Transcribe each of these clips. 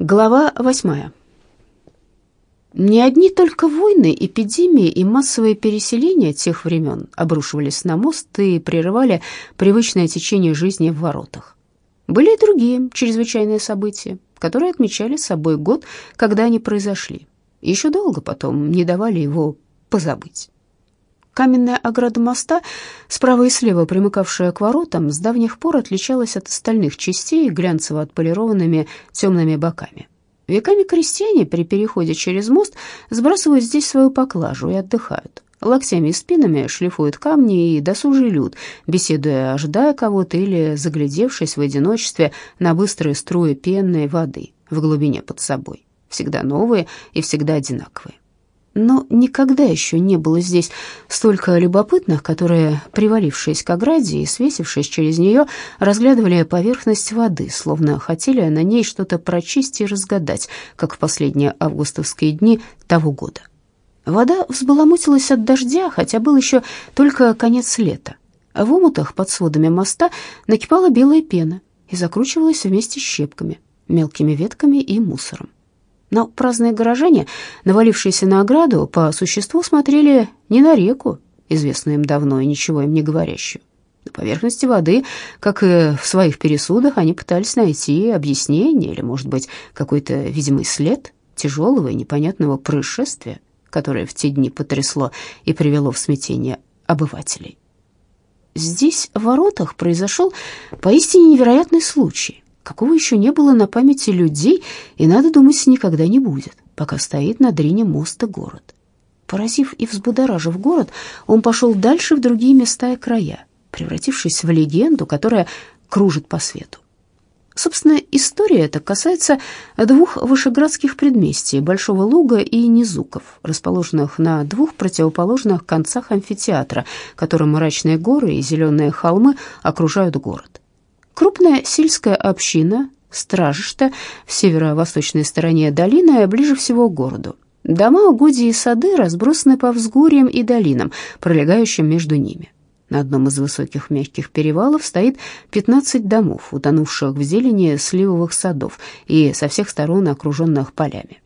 Глава восьмая. Не одни только войны, эпидемии и массовые переселения тех времен обрушивались на мост и прерывали привычное течение жизни в воротах. Были и другие чрезвычайные события, которые отмечали собой год, когда они произошли. Еще долго потом не давали его позабыть. Каменная ограда моста, справа и слева примыкавшая к воротам, с давних пор отличалась от остальных частей глянцево отполированными темными боками. Веками крестьяне при переходе через мост сбрасывают здесь свою поклажу и отдыхают. Локтями и спинами шлифуют камни и досужий люд, беседуя, ожидая кого-то или заглядевшись в одиночестве на быстрые струи пенной воды в глубине под собой, всегда новые и всегда одинаковые. Но никогда еще не было здесь столько любопытных, которые, привалившись к ограде и свесившись через нее, разглядывали поверхность воды, словно хотели на ней что-то прочесть и разгадать, как в последние августовские дни того года. Вода взбаламутилась от дождя, хотя был еще только конец лета. В омутах под сводами моста накипала белая пена и закручивалась вместе с щепками, мелкими ветками и мусором. Но праздные горожане, навалившиеся на ограду, по существу смотрели не на реку, известную им давно и ничего им не говорящую. На поверхности воды, как и в своих пересудах, они пытались найти объяснение или, может быть, какой-то видимый след тяжелого и непонятного происшествия, которое в те дни потрясло и привело в смятение обывателей. Здесь, в воротах, произошел поистине невероятный случай — какого еще не было на памяти людей и, надо думать, никогда не будет, пока стоит на дрине моста город. Поразив и взбудоражив город, он пошел дальше в другие места и края, превратившись в легенду, которая кружит по свету. Собственно, история эта касается двух вышеградских предместий, Большого Луга и Низуков, расположенных на двух противоположных концах амфитеатра, которым мрачные горы и зеленые холмы окружают город. Крупная сельская община Стражишта в северо-восточной стороне долины, ближе всего к городу. Дома, угодья и сады разбросаны по взгорьям и долинам, пролегающим между ними. На одном из высоких мягких перевалов стоит 15 домов, утонувших в зелени сливовых садов и со всех сторон окруженных полями.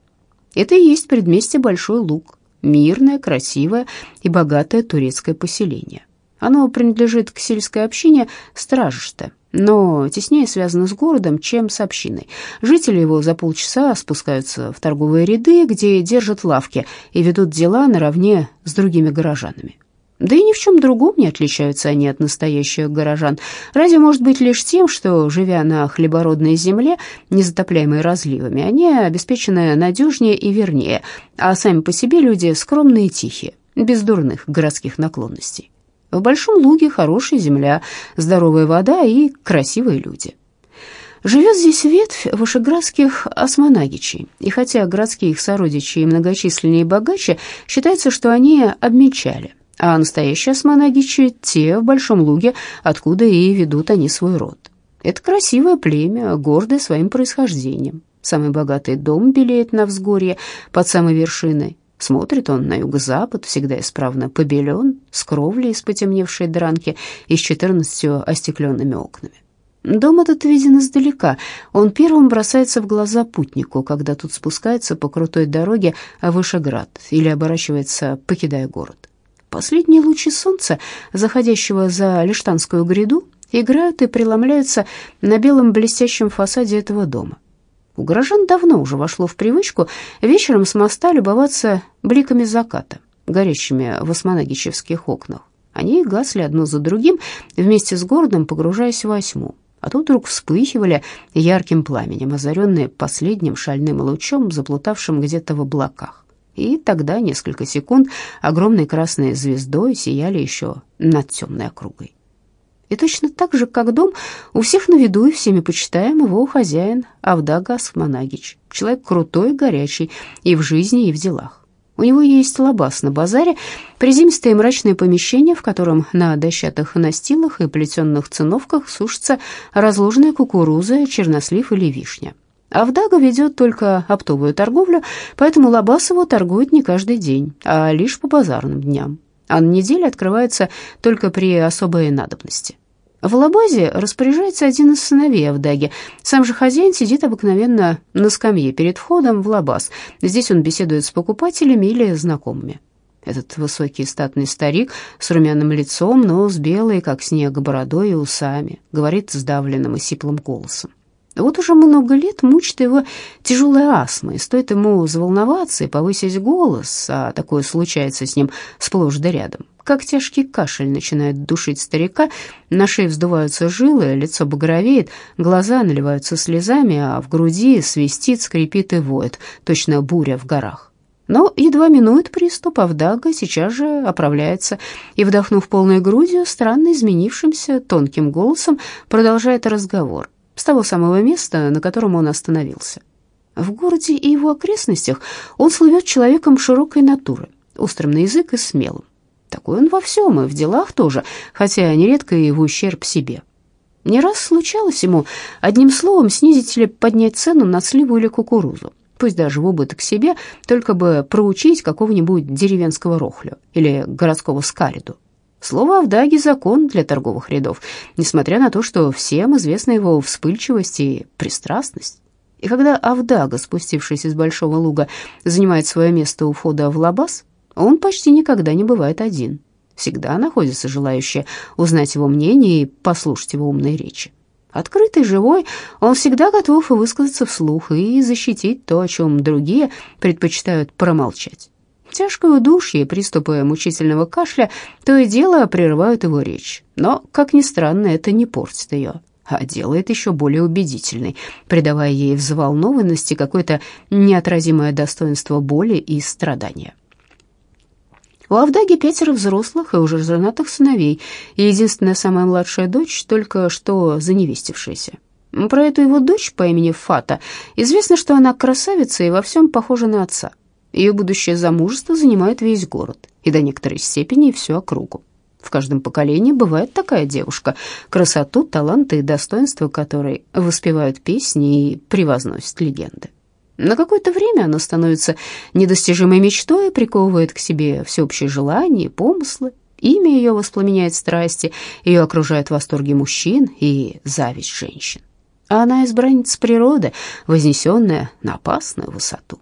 Это и есть предместье Большой Луг, мирное, красивое и богатое турецкое поселение. Оно принадлежит к сельской общине Стражишта, но теснее связано с городом, чем с общиной. Жители его за полчаса спускаются в торговые ряды, где держат лавки и ведут дела наравне с другими горожанами. Да и ни в чем другом не отличаются они от настоящих горожан. Разве может быть лишь тем, что, живя на хлебородной земле, незатопляемой разливами, они обеспечены надежнее и вернее, а сами по себе люди скромные и тихие, без дурных городских наклонностей. В Большом Луге хорошая земля, здоровая вода и красивые люди. Живет здесь ветвь вышеградских османагичей, и хотя городские их сородичи многочисленнее и богаче, считается, что они обмечали, а настоящие османагичи – те в Большом Луге, откуда и ведут они свой род. Это красивое племя, гордое своим происхождением. Самый богатый дом белеет на взгорье под самой вершиной, Смотрит он на юго-запад, всегда исправно побелен, с кровлей из потемневшей дранки и с четырнадцатью остекленными окнами. Дом этот виден издалека. Он первым бросается в глаза путнику, когда тут спускается по крутой дороге Вышеград или оборачивается, покидая город. Последние лучи солнца, заходящего за Лиштанскую гряду, играют и преломляются на белом блестящем фасаде этого дома. У горожан давно уже вошло в привычку вечером с моста любоваться бликами заката, горящими в османагичевских окнах. Они гасли одно за другим, вместе с городом погружаясь во тьму, а тут вдруг вспыхивали ярким пламенем, озаренные последним шальным лучом, заплутавшим где-то в облаках. И тогда несколько секунд огромной красной звездой сияли еще над темной округой. И точно так же, как дом, у всех на виду и всеми почитаем его хозяин Авдага Асхманагич. Человек крутой, горячий и в жизни, и в делах. У него есть лабаз на базаре, приземистое мрачное помещение, в котором на дощатых настилах и плетенных циновках сушится разложенная кукуруза, чернослив или вишня. Авдага ведет только оптовую торговлю, поэтому лабаз его торгует не каждый день, а лишь по базарным дням а на неделе открывается только при особой надобности. В лабазе распоряжается один из сыновей Авдаги. Сам же хозяин сидит обыкновенно на скамье перед входом в лабаз. Здесь он беседует с покупателями или знакомыми. Этот высокий статный старик с румяным лицом, но с белой, как снег, бородой и усами, говорит сдавленным и сиплым голосом. Вот уже много лет мучит его тяжелая астма, и стоит ему заволноваться и повысить голос, а такое случается с ним сплошь да рядом, как тяжкий кашель начинает душить старика, на шее вздуваются жилы, лицо багровеет, глаза наливаются слезами, а в груди свистит, скрипит и воет, точно буря в горах. Но едва минует приступ, Авдага сейчас же оправляется и, вдохнув полной грудью, странно изменившимся тонким голосом продолжает разговор с того самого места, на котором он остановился. В городе и его окрестностях он слывет человеком широкой натуры, острым на язык и смелым. Такой он во всем, и в делах тоже, хотя нередко и в ущерб себе. Не раз случалось ему одним словом снизить или поднять цену на сливу или кукурузу, пусть даже в убыток себе, только бы проучить какого-нибудь деревенского рохлю или городского скариду. Слово Авдаги — закон для торговых рядов, несмотря на то, что всем известна его вспыльчивость и пристрастность. И когда Авдага, спустившись из Большого Луга, занимает свое место у входа в Лабаз, он почти никогда не бывает один. Всегда находятся желающие узнать его мнение и послушать его умные речи. Открытый, живой, он всегда готов высказаться вслух и защитить то, о чем другие предпочитают промолчать. Тяжкое удушье и приступы мучительного кашля то и дело прерывают его речь. Но, как ни странно, это не портит ее, а делает еще более убедительной, придавая ей взволнованности какое-то неотразимое достоинство боли и страдания. У Авдаги пятеро взрослых и уже женатых сыновей, и единственная самая младшая дочь, только что заневестившаяся. Про эту его дочь по имени Фата известно, что она красавица и во всем похожа на отца – ее будущее замужество занимает весь город и до некоторой степени всю округу. В каждом поколении бывает такая девушка, красоту, таланты и достоинства которой воспевают песни и превозносят легенды. На какое-то время она становится недостижимой мечтой, приковывает к себе всеобщее желание и помыслы. Имя ее воспламеняет страсти, ее окружают восторги мужчин и зависть женщин. А она избранница природы, вознесенная на опасную высоту.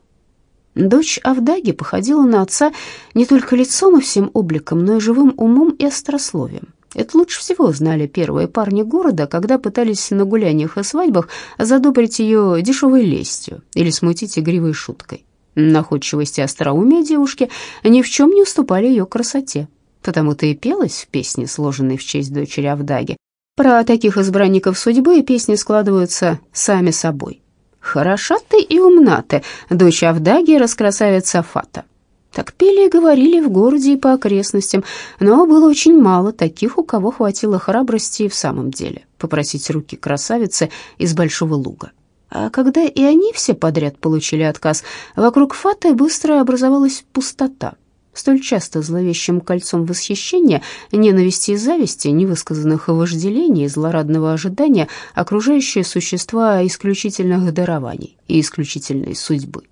Дочь Авдаги походила на отца не только лицом и всем обликом, но и живым умом и острословием. Это лучше всего знали первые парни города, когда пытались на гуляниях и свадьбах задобрить ее дешевой лестью или смутить игривой шуткой. Находчивость и остроумие девушки ни в чем не уступали ее красоте. Потому-то и пелась в песне, сложенной в честь дочери Авдаги. Про таких избранников судьбы песни складываются сами собой. «Хороша ты и умна ты, дочь Авдаги, раскрасавица Фата». Так пели и говорили в городе и по окрестностям, но было очень мало таких, у кого хватило храбрости и в самом деле попросить руки красавицы из Большого Луга. А когда и они все подряд получили отказ, вокруг Фаты быстро образовалась пустота столь часто зловещим кольцом восхищения, ненависти и зависти, невысказанных вожделений и злорадного ожидания окружающие существа исключительных дарований и исключительной судьбы.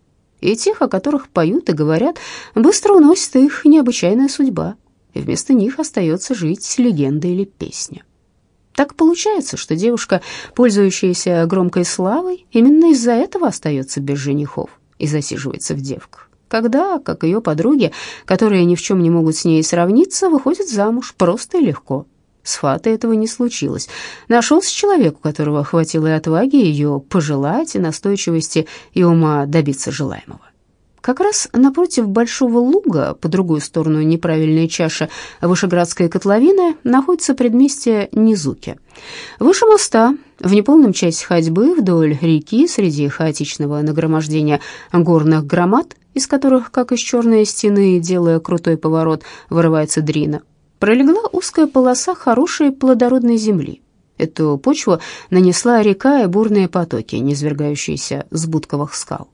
И тех, о которых поют и говорят, быстро уносит их необычайная судьба, и вместо них остается жить легенда или песня. Так получается, что девушка, пользующаяся громкой славой, именно из-за этого остается без женихов и засиживается в девках когда, как ее подруги, которые ни в чем не могут с ней сравниться, выходят замуж просто и легко. С Фатой этого не случилось. Нашелся человек, у которого хватило и отваги ее пожелать, и настойчивости, и ума добиться желаемого. Как раз напротив Большого Луга, по другую сторону неправильной чаши Вышеградской котловины, находится предместье Низуки. Выше моста, в неполном часе ходьбы вдоль реки, среди хаотичного нагромождения горных громад, из которых, как из черной стены, делая крутой поворот, вырывается дрина, пролегла узкая полоса хорошей плодородной земли. Эту почву нанесла река и бурные потоки, низвергающиеся с будковых скал.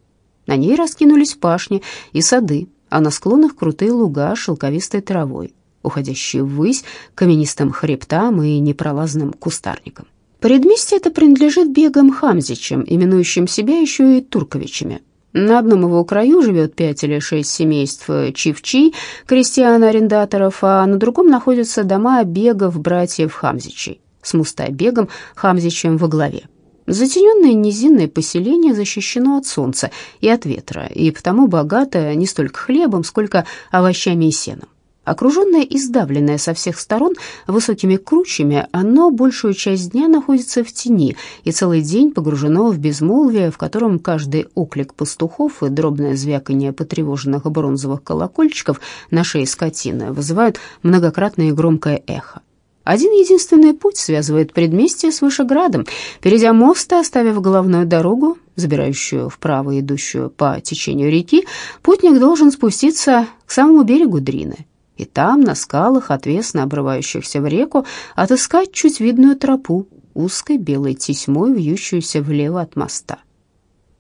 На ней раскинулись пашни и сады, а на склонах крутые луга с шелковистой травой, уходящие ввысь каменистым хребтам и непролазным кустарникам. Предместье это принадлежит бегам Хамзичам, именующим себя еще и Турковичами, на одном его краю живет пять или шесть семейств чивчи, крестьян-арендаторов, а на другом находятся дома бегов братьев Хамзичей, с Мустайбегом Хамзичем во главе. Затененное низинное поселение защищено от солнца и от ветра, и потому богато не столько хлебом, сколько овощами и сеном. Окруженное и сдавленное со всех сторон высокими кручами, оно большую часть дня находится в тени и целый день погружено в безмолвие, в котором каждый оклик пастухов и дробное звяканье потревоженных бронзовых колокольчиков на шее скотины вызывают многократное громкое эхо. Один единственный путь связывает предместье с Вышеградом. Перейдя мост и оставив головную дорогу, забирающую вправо идущую по течению реки, путник должен спуститься к самому берегу Дрины и там, на скалах, отвесно обрывающихся в реку, отыскать чуть видную тропу, узкой белой тесьмой, вьющуюся влево от моста.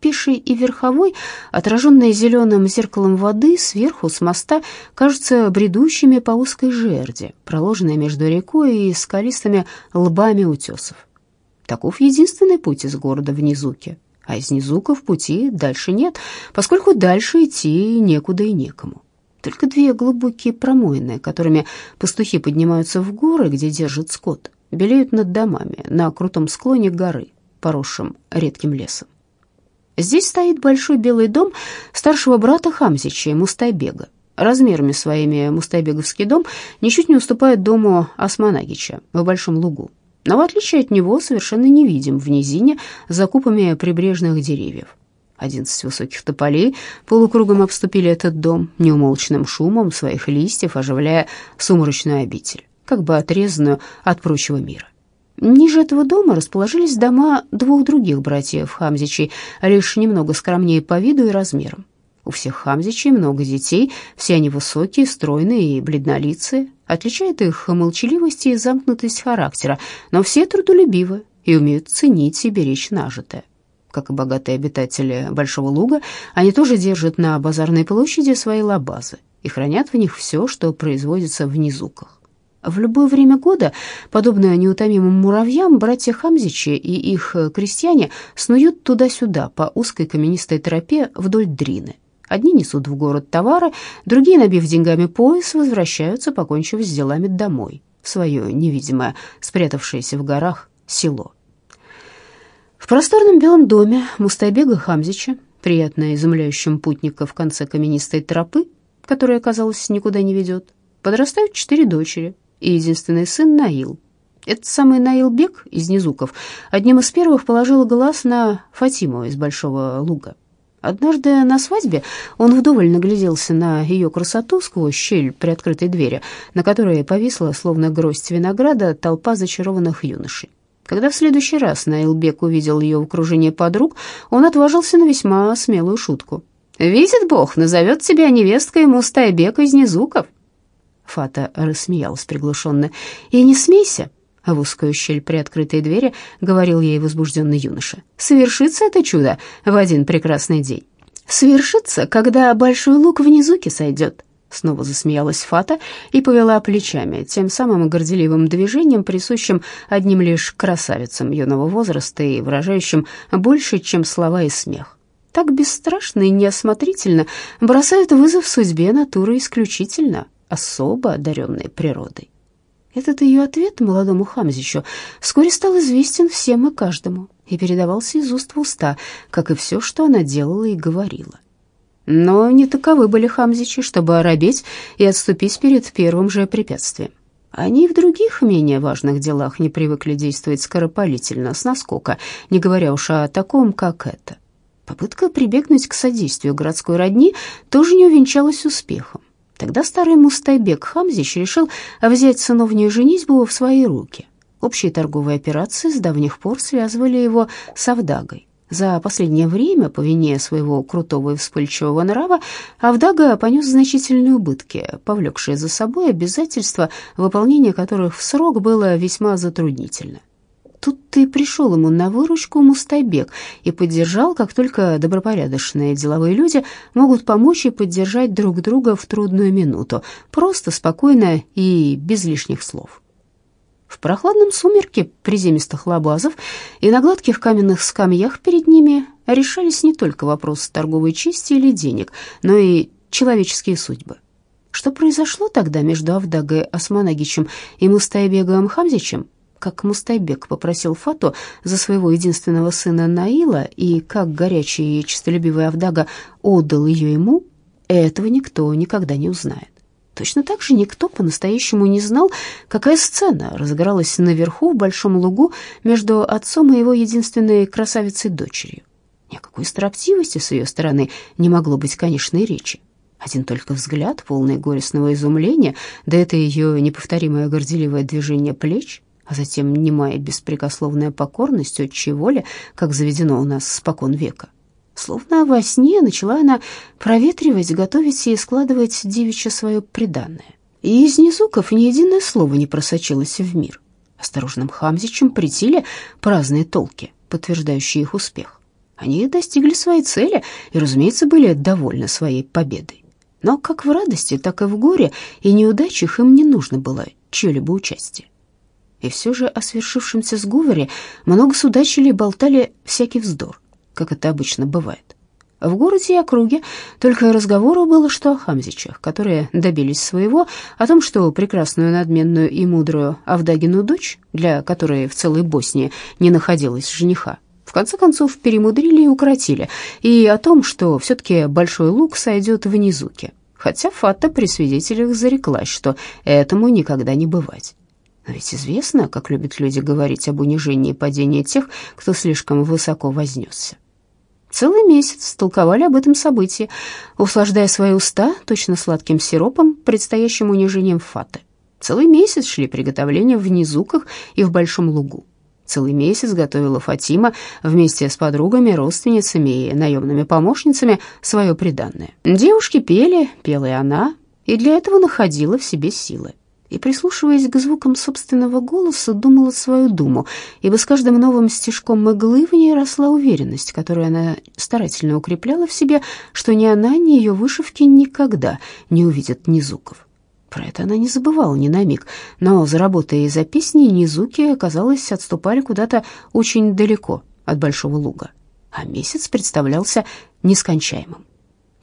Пеший и верховой, отраженные зеленым зеркалом воды, сверху с моста кажутся бредущими по узкой жерди, проложенной между рекой и скалистыми лбами утесов. Таков единственный путь из города в Низуке, а из Низука в пути дальше нет, поскольку дальше идти некуда и некому. Только две глубокие промоины, которыми пастухи поднимаются в горы, где держат скот, белеют над домами на крутом склоне горы, поросшем редким лесом. Здесь стоит большой белый дом старшего брата Хамзича, Мустайбега. Размерами своими Мустайбеговский дом ничуть не уступает дому Османагича в Большом Лугу, но в отличие от него совершенно невидим в низине за купами прибрежных деревьев. Одиннадцать высоких тополей полукругом обступили этот дом, неумолчным шумом своих листьев оживляя сумрачную обитель, как бы отрезанную от прочего мира. Ниже этого дома расположились дома двух других братьев Хамзичей, лишь немного скромнее по виду и размерам. У всех Хамзичей много детей, все они высокие, стройные и бледнолицые. Отличает их молчаливость и замкнутость характера, но все трудолюбивы и умеют ценить и беречь нажитое как и богатые обитатели Большого Луга, они тоже держат на базарной площади свои лабазы и хранят в них все, что производится в низуках. В любое время года, подобно неутомимым муравьям, братья Хамзичи и их крестьяне снуют туда-сюда по узкой каменистой тропе вдоль Дрины. Одни несут в город товары, другие, набив деньгами пояс, возвращаются, покончив с делами домой, в свое невидимое, спрятавшееся в горах село. В просторном белом доме Мустайбега Хамзича, приятно изумляющим путника в конце каменистой тропы, которая, казалось, никуда не ведет, подрастают четыре дочери и единственный сын Наил. Этот самый Наил Бек из Низуков одним из первых положил глаз на Фатиму из Большого Луга. Однажды на свадьбе он вдоволь нагляделся на ее красоту сквозь щель приоткрытой двери, на которой повисла, словно гроздь винограда, толпа зачарованных юношей. Когда в следующий раз Наилбек увидел ее в окружении подруг, он отважился на весьма смелую шутку. «Видит Бог, назовет тебя невесткой Мустайбека из Низуков». Фата рассмеялась приглушенно. «И не смейся», — в узкую щель при открытой двери говорил ей возбужденный юноша. «Совершится это чудо в один прекрасный день. Свершится, когда большой лук в Низуке сойдет. Снова засмеялась Фата и повела плечами, тем самым горделивым движением, присущим одним лишь красавицам юного возраста и выражающим больше, чем слова и смех. Так бесстрашно и неосмотрительно бросают вызов судьбе натуры исключительно, особо одаренной природой. Этот ее ответ молодому Хамзичу вскоре стал известен всем и каждому и передавался из уст в уста, как и все, что она делала и говорила. Но не таковы были хамзичи, чтобы оробеть и отступить перед первым же препятствием. Они в других, менее важных делах не привыкли действовать скоропалительно, с наскока, не говоря уж о таком, как это. Попытка прибегнуть к содействию городской родни тоже не увенчалась успехом. Тогда старый Мустайбек Хамзич решил взять сыновнюю женитьбу в свои руки. Общие торговые операции с давних пор связывали его с Авдагой. За последнее время, по вине своего крутого и вспыльчивого нрава, Авдага понес значительные убытки, повлекшие за собой обязательства, выполнение которых в срок было весьма затруднительно. Тут ты пришел ему на выручку Мустайбек и поддержал, как только добропорядочные деловые люди могут помочь и поддержать друг друга в трудную минуту, просто, спокойно и без лишних слов. В прохладном сумерке приземистых лабазов и на гладких каменных скамьях перед ними решались не только вопросы торговой чести или денег, но и человеческие судьбы. Что произошло тогда между Авдагой Османагичем и Мустайбегом Хамзичем, как Мустайбек попросил Фату за своего единственного сына Наила и как горячий и честолюбивый Авдага отдал ее ему, этого никто никогда не узнает. Точно так же никто по-настоящему не знал, какая сцена разыгралась наверху в большом лугу между отцом и его единственной красавицей-дочерью. Ни о какой строптивости с ее стороны не могло быть, конечно, и речи. Один только взгляд, полный горестного изумления, да это ее неповторимое горделивое движение плеч, а затем немая беспрекословная покорность отчей воли, как заведено у нас спокон века. Словно во сне начала она проветривать, готовить и складывать девичье свое преданное. И из низуков ни единое слово не просочилось в мир. Осторожным хамзичем притили праздные толки, подтверждающие их успех. Они достигли своей цели и, разумеется, были довольны своей победой. Но как в радости, так и в горе и неудачах им не нужно было чье-либо участие. И все же о свершившемся сговоре много судачили и болтали всякий вздор, как это обычно бывает. В городе и округе только разговору было, что о Хамзичах, которые добились своего, о том, что прекрасную, надменную и мудрую Авдагину дочь, для которой в целой Боснии не находилось жениха, в конце концов перемудрили и укротили, и о том, что все-таки Большой Лук сойдет в Низуке, хотя Фата при свидетелях зареклась, что этому никогда не бывать. Но ведь известно, как любят люди говорить об унижении и падении тех, кто слишком высоко вознесся. Целый месяц толковали об этом событии, услаждая свои уста точно сладким сиропом, предстоящим унижением Фаты. Целый месяц шли приготовления в Низуках и в Большом Лугу. Целый месяц готовила Фатима вместе с подругами, родственницами и наемными помощницами свое приданное. Девушки пели, пела и она, и для этого находила в себе силы и, прислушиваясь к звукам собственного голоса, думала свою думу, ибо с каждым новым стежком мглы в ней росла уверенность, которую она старательно укрепляла в себе, что ни она, ни ее вышивки никогда не увидят низуков. Про это она не забывала ни на миг, но за работой и за песней низуки, казалось, отступали куда-то очень далеко от Большого Луга, а месяц представлялся нескончаемым.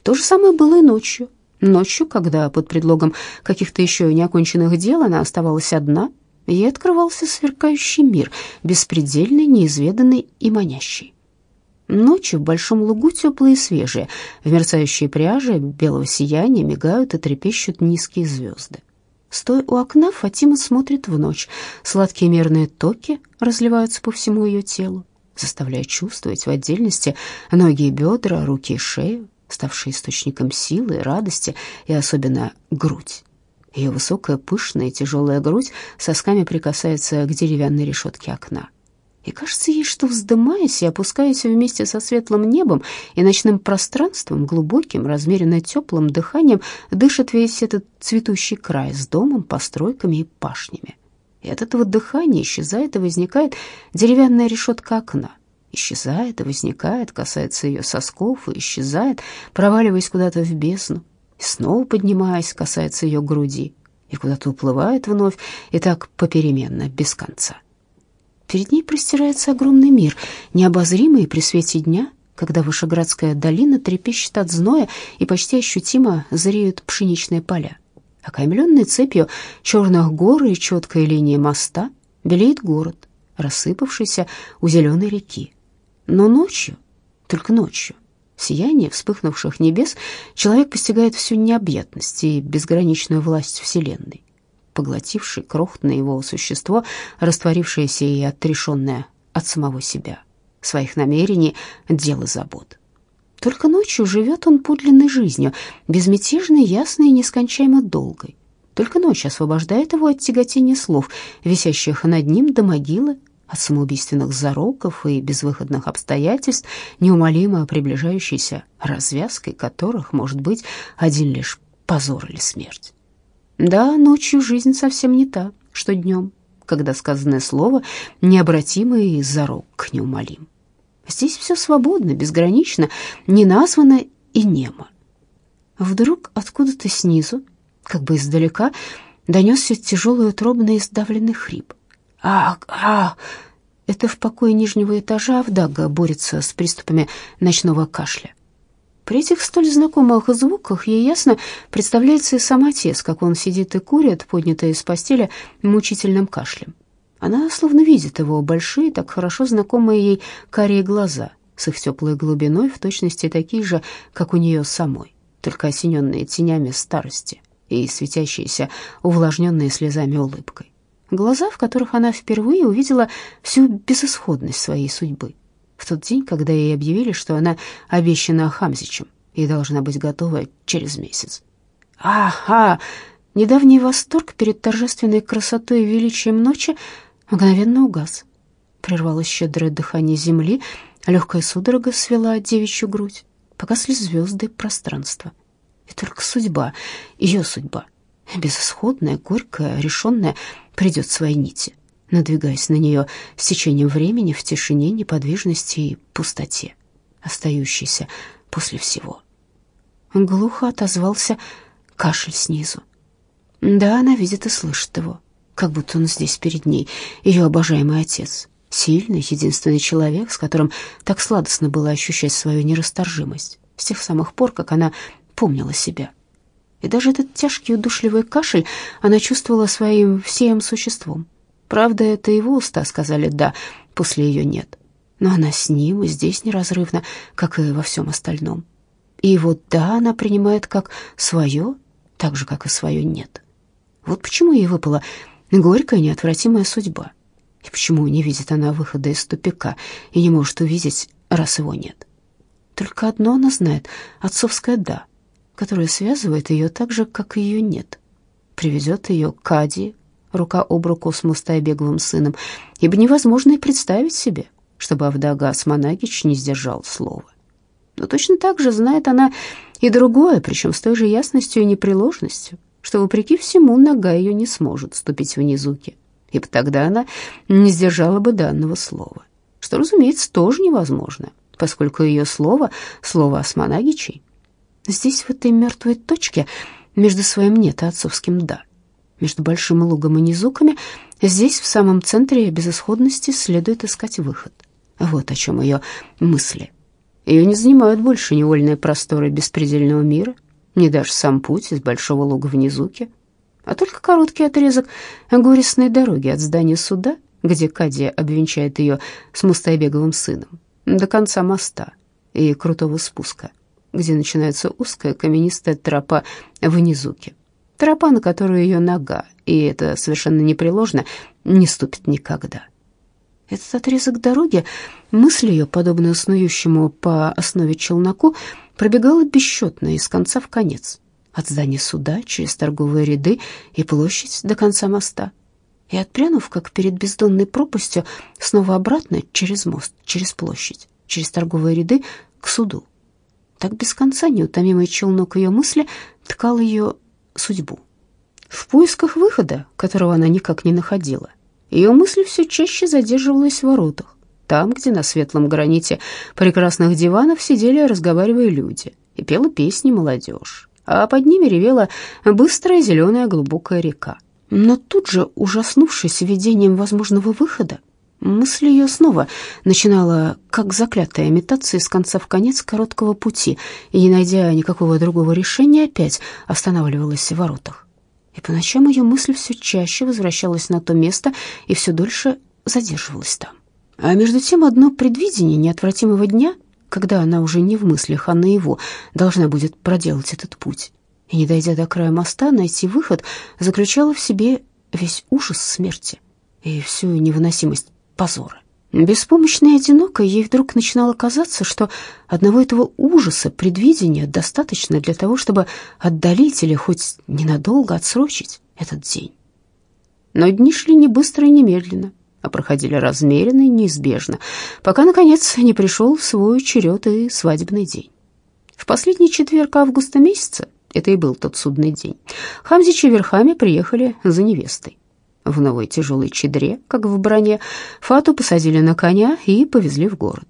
То же самое было и ночью. Ночью, когда под предлогом каких-то еще неоконченных дел она оставалась одна, ей открывался сверкающий мир, беспредельный, неизведанный и манящий. Ночью в большом лугу теплые и свежие, в мерцающей пряже белого сияния мигают и трепещут низкие звезды. Стоя у окна, Фатима смотрит в ночь. Сладкие мерные токи разливаются по всему ее телу, заставляя чувствовать в отдельности ноги и бедра, руки и шею, ставшей источником силы, радости и особенно грудь. Ее высокая, пышная тяжелая грудь сосками прикасается к деревянной решетке окна. И кажется ей, что, вздымаясь и опускаясь вместе со светлым небом и ночным пространством, глубоким, размеренно теплым дыханием, дышит весь этот цветущий край с домом, постройками и пашнями. И от этого дыхания исчезает и возникает деревянная решетка окна — исчезает и возникает, касается ее сосков и исчезает, проваливаясь куда-то в бездну, и снова поднимаясь, касается ее груди, и куда-то уплывает вновь, и так попеременно, без конца. Перед ней простирается огромный мир, необозримый при свете дня, когда Вышеградская долина трепещет от зноя и почти ощутимо зреют пшеничные поля. Окаймленный цепью черных гор и четкой линии моста белеет город, рассыпавшийся у зеленой реки. Но ночью, только ночью, сияние вспыхнувших небес, человек постигает всю необъятность и безграничную власть Вселенной, поглотивший крохотное его существо, растворившееся и отрешенное от самого себя, своих намерений, дел и забот. Только ночью живет он подлинной жизнью, безмятежной, ясной и нескончаемо долгой. Только ночь освобождает его от тяготения слов, висящих над ним до могилы, от самоубийственных зароков и безвыходных обстоятельств, неумолимо приближающейся развязкой которых может быть один лишь позор или смерть. Да, ночью жизнь совсем не та, что днем, когда сказанное слово необратимо и зарок неумолим. Здесь все свободно, безгранично, неназвано и немо. Вдруг откуда-то снизу, как бы издалека, донесся тяжелый утробный издавленный хрип. «Ах, ах!» Это в покое нижнего этажа Авдага борется с приступами ночного кашля. При этих столь знакомых звуках ей ясно представляется и сам отец, как он сидит и курит, поднятый из постели мучительным кашлем. Она словно видит его большие, так хорошо знакомые ей карие глаза с их теплой глубиной, в точности такие же, как у нее самой, только осененные тенями старости и светящиеся, увлажненные слезами улыбкой. Глаза, в которых она впервые увидела всю безысходность своей судьбы. В тот день, когда ей объявили, что она обещана Хамзичем и должна быть готова через месяц. Ага, недавний восторг перед торжественной красотой и величием ночи мгновенно угас. Прервалось щедрое дыхание земли, легкая судорога свела девичью грудь, погасли звезды пространства. И только судьба, ее судьба, безысходная, горькая, решенная, придет своей нити, надвигаясь на нее с течением времени в тишине, неподвижности и пустоте, остающейся после всего. Глухо отозвался кашель снизу. Да, она видит и слышит его, как будто он здесь перед ней, ее обожаемый отец, сильный, единственный человек, с которым так сладостно было ощущать свою нерасторжимость с тех самых пор, как она помнила себя. И даже этот тяжкий удушливый кашель она чувствовала своим всем существом. Правда, это его уста сказали «да», после ее «нет». Но она с ним и здесь неразрывно, как и во всем остальном. И вот «да» она принимает как свое, так же, как и свое «нет». Вот почему ей выпала горькая неотвратимая судьба. И почему не видит она выхода из тупика и не может увидеть, раз его нет. Только одно она знает — отцовское «да», которое связывает ее так же, как и ее «нет». Приведет ее к Кади, рука об руку с Мустайбеговым сыном, ибо невозможно и представить себе, чтобы Авдага Османагич не сдержал слова. Но точно так же знает она и другое, причем с той же ясностью и непреложностью, что, вопреки всему, нога ее не сможет ступить в низуки, ибо тогда она не сдержала бы данного слова, что, разумеется, тоже невозможно, поскольку ее слово — слово османагичей. Здесь, в этой мертвой точке, между своим «нет» и отцовским «да», между большим лугом и низуками, здесь, в самом центре безысходности, следует искать выход. Вот о чем ее мысли — ее не занимают больше невольные просторы беспредельного мира, не даже сам путь из Большого Луга в Низуке, а только короткий отрезок горестной дороги от здания суда, где Кадия обвенчает ее с Мустайбеговым сыном, до конца моста и крутого спуска, где начинается узкая каменистая тропа в Низуке. Тропа, на которую ее нога, и это совершенно непреложно, не ступит никогда. Этот отрезок дороги, мысль ее, подобно снующему по основе челноку, пробегала бесчетно из конца в конец, от здания суда через торговые ряды и площадь до конца моста. И отпрянув, как перед бездонной пропастью, снова обратно через мост, через площадь, через торговые ряды к суду. Так без конца неутомимый челнок ее мысли ткал ее судьбу. В поисках выхода, которого она никак не находила — ее мысль все чаще задерживалась в воротах, там, где на светлом граните прекрасных диванов сидели, разговаривая люди, и пела песни молодежь, а под ними ревела быстрая зеленая глубокая река. Но тут же, ужаснувшись видением возможного выхода, мысль ее снова начинала, как заклятая метаться из конца в конец короткого пути, и, не найдя никакого другого решения, опять останавливалась в воротах. И по ночам ее мысль все чаще возвращалась на то место и все дольше задерживалась там. А между тем одно предвидение неотвратимого дня, когда она уже не в мыслях, а наяву должна будет проделать этот путь, и, не дойдя до края моста, найти выход, заключало в себе весь ужас смерти и всю невыносимость позора. Беспомощной и одинокой ей вдруг начинало казаться, что одного этого ужаса, предвидения достаточно для того, чтобы отдалить или хоть ненадолго отсрочить этот день. Но дни шли не быстро и немедленно, а проходили размеренно и неизбежно, пока, наконец, не пришел в свой черед и свадебный день. В последний четверг августа месяца, это и был тот судный день, Хамзичи верхами приехали за невестой. В новой тяжелой чедре, как в броне, Фату посадили на коня и повезли в город.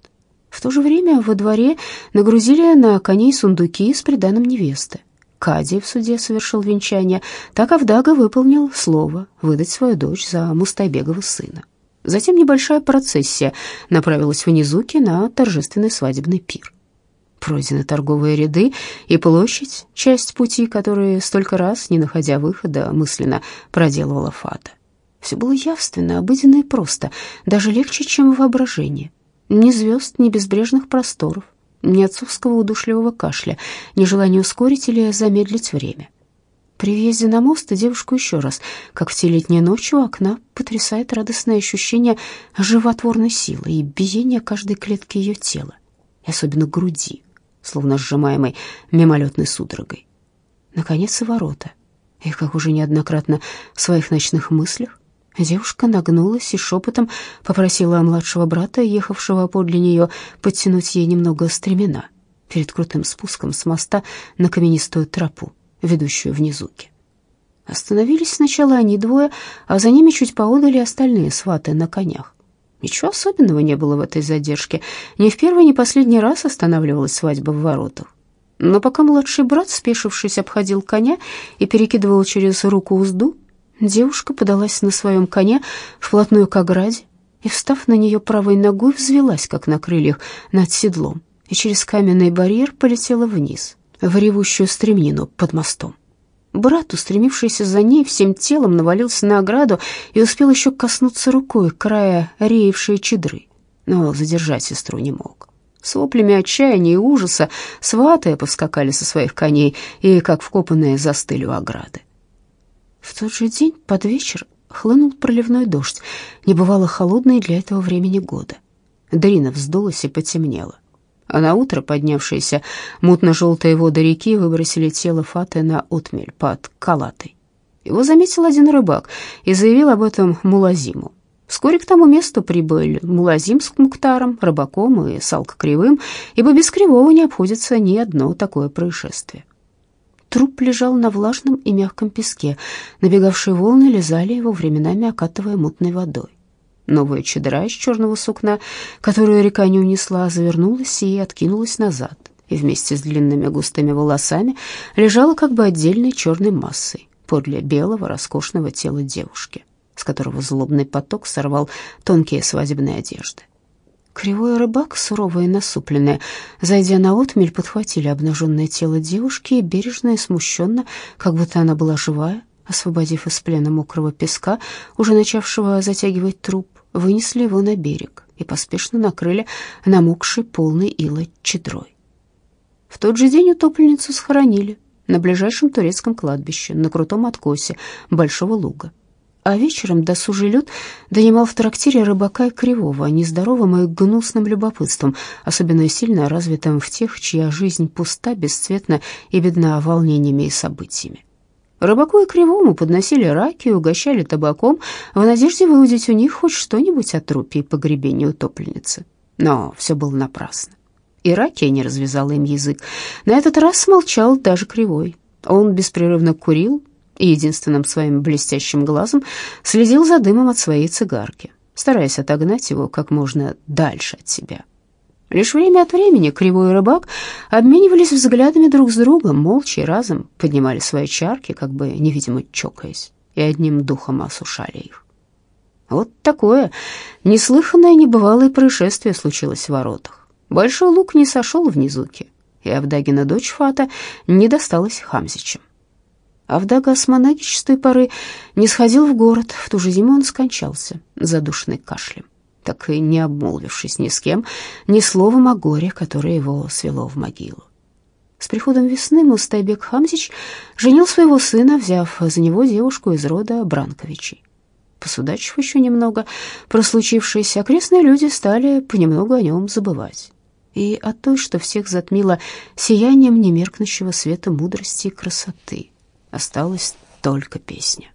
В то же время во дворе нагрузили на коней сундуки с приданым невесты. Кади в суде совершил венчание, так Авдага выполнил слово выдать свою дочь за Мустайбегова сына. Затем небольшая процессия направилась в Низуки на торжественный свадебный пир. Пройдены торговые ряды и площадь, часть пути, которые столько раз, не находя выхода, мысленно проделывала Фата. Все было явственно, обыденно и просто, даже легче, чем воображение. Ни звезд, ни безбрежных просторов, ни отцовского удушливого кашля, ни желания ускорить или замедлить время. При въезде на мост девушку еще раз, как в те летние ночи у окна, потрясает радостное ощущение животворной силы и биения каждой клетки ее тела, и особенно груди, словно сжимаемой мимолетной судорогой. Наконец и ворота. И, как уже неоднократно в своих ночных мыслях, девушка нагнулась и шепотом попросила младшего брата, ехавшего подле нее, подтянуть ей немного стремена перед крутым спуском с моста на каменистую тропу ведущую в низуки. Остановились сначала они двое, а за ними чуть поодали остальные сваты на конях. Ничего особенного не было в этой задержке. Ни в первый, ни последний раз останавливалась свадьба в воротах. Но пока младший брат, спешившись, обходил коня и перекидывал через руку узду, девушка подалась на своем коне вплотную к ограде и, встав на нее правой ногой, взвелась, как на крыльях, над седлом, и через каменный барьер полетела вниз, в ревущую стремнину под мостом. Брат, устремившийся за ней, всем телом навалился на ограду и успел еще коснуться рукой края реевшей чедры, но задержать сестру не мог. С воплями отчаяния и ужаса сваты повскакали со своих коней и, как вкопанные, застыли у ограды. В тот же день под вечер хлынул проливной дождь, небывало холодный для этого времени года. Дрина вздулась и потемнела а на утро поднявшиеся мутно-желтые воды реки выбросили тело Фаты на отмель под Калатой. Его заметил один рыбак и заявил об этом Мулазиму. Вскоре к тому месту прибыли Мулазим с Муктаром, рыбаком и Салка Кривым, ибо без Кривого не обходится ни одно такое происшествие. Труп лежал на влажном и мягком песке, набегавшие волны лизали его, временами окатывая мутной водой. Новая чедра из черного сукна, которую река не унесла, завернулась и откинулась назад, и вместе с длинными густыми волосами лежала как бы отдельной черной массой подле белого роскошного тела девушки, с которого злобный поток сорвал тонкие свадебные одежды. Кривой рыбак, суровый и насупленный, зайдя на отмель, подхватили обнаженное тело девушки и бережно и смущенно, как будто она была живая, освободив из плена мокрого песка, уже начавшего затягивать труп, вынесли его на берег и поспешно накрыли намокшей полной ила чедрой. В тот же день утопленницу схоронили на ближайшем турецком кладбище, на крутом откосе Большого Луга. А вечером досужий люд донимал в трактире рыбака и кривого, нездоровым и гнусным любопытством, особенно сильно развитым в тех, чья жизнь пуста, бесцветна и бедна волнениями и событиями. Рыбаку и Кривому подносили раки и угощали табаком в надежде выудить у них хоть что-нибудь о трупе и погребении утопленницы. Но все было напрасно. И Ракия не развязала им язык. На этот раз молчал даже Кривой. Он беспрерывно курил и единственным своим блестящим глазом следил за дымом от своей цигарки, стараясь отогнать его как можно дальше от себя. Лишь время от времени Кривой Рыбак обменивались взглядами друг с другом, молча и разом поднимали свои чарки, как бы невидимо чокаясь, и одним духом осушали их. Вот такое неслыханное небывалое происшествие случилось в воротах. Большой лук не сошел в низуке, и Авдагина дочь Фата не досталась Хамзичам. Авдага с монахич с той поры не сходил в город, в ту же зиму он скончался, задушенный кашлем так и не обмолвившись ни с кем, ни словом о горе, которое его свело в могилу. С приходом весны Мустайбек Хамзич женил своего сына, взяв за него девушку из рода Бранковичей. Посудачив еще немного про случившееся, окрестные люди стали понемногу о нем забывать. И о той, что всех затмило сиянием немеркнущего света мудрости и красоты, осталась только песня.